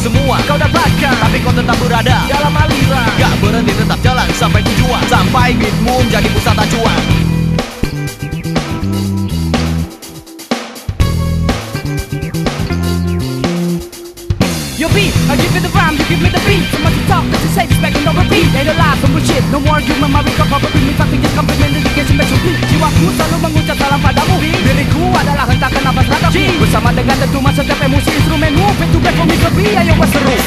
semua. Kau dapatkan Tapi kau tetap berada dalam aliran. Gak berhenti tetap jalan sampai tujuan. Sampai beatmu menjadi pusat acuan back for me lebih,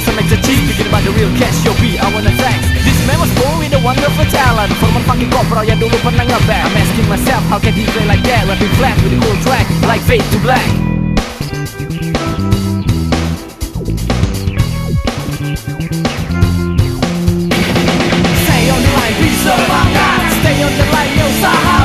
for some extra cheese Thinking about the real cash Yo beat, I wanna This man was born with a wonderful talent. Former Funky Kopral yang dulu pernah ngeband I'm asking myself How can he play like that? Rapping flat with a cool track Like fade to black. Stay on the line, be semangat Stay on the line, yo sahabat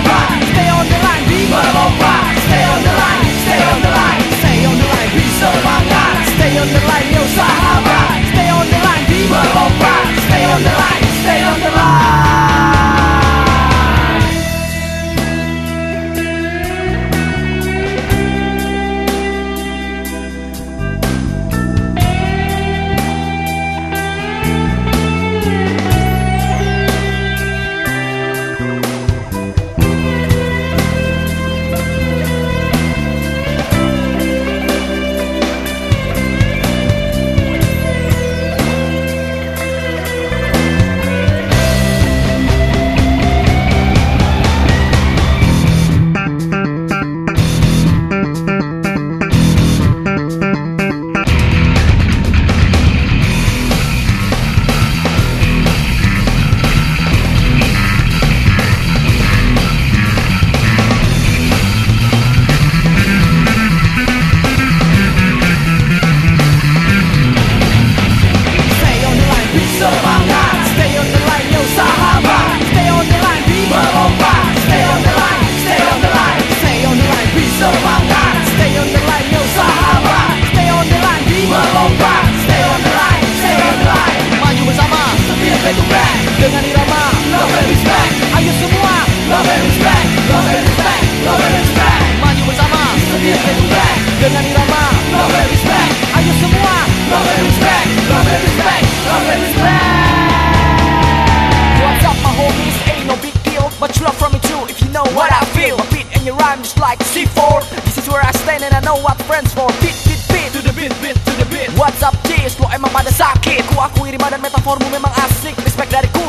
Dengan irama Love and respect. Ayo semua Love and respect Love and respect Love and respect. What's up my homies? Ain't no big deal Much love from me too If you know what I feel. My beat and your rhyme is like C4 This is where I stand and I know what friends for. Beat beat beat. To the beat beat to the beat. What's up Tis Lo emang pada sakit Ku akui rima dan metaformu memang asik Respect dariku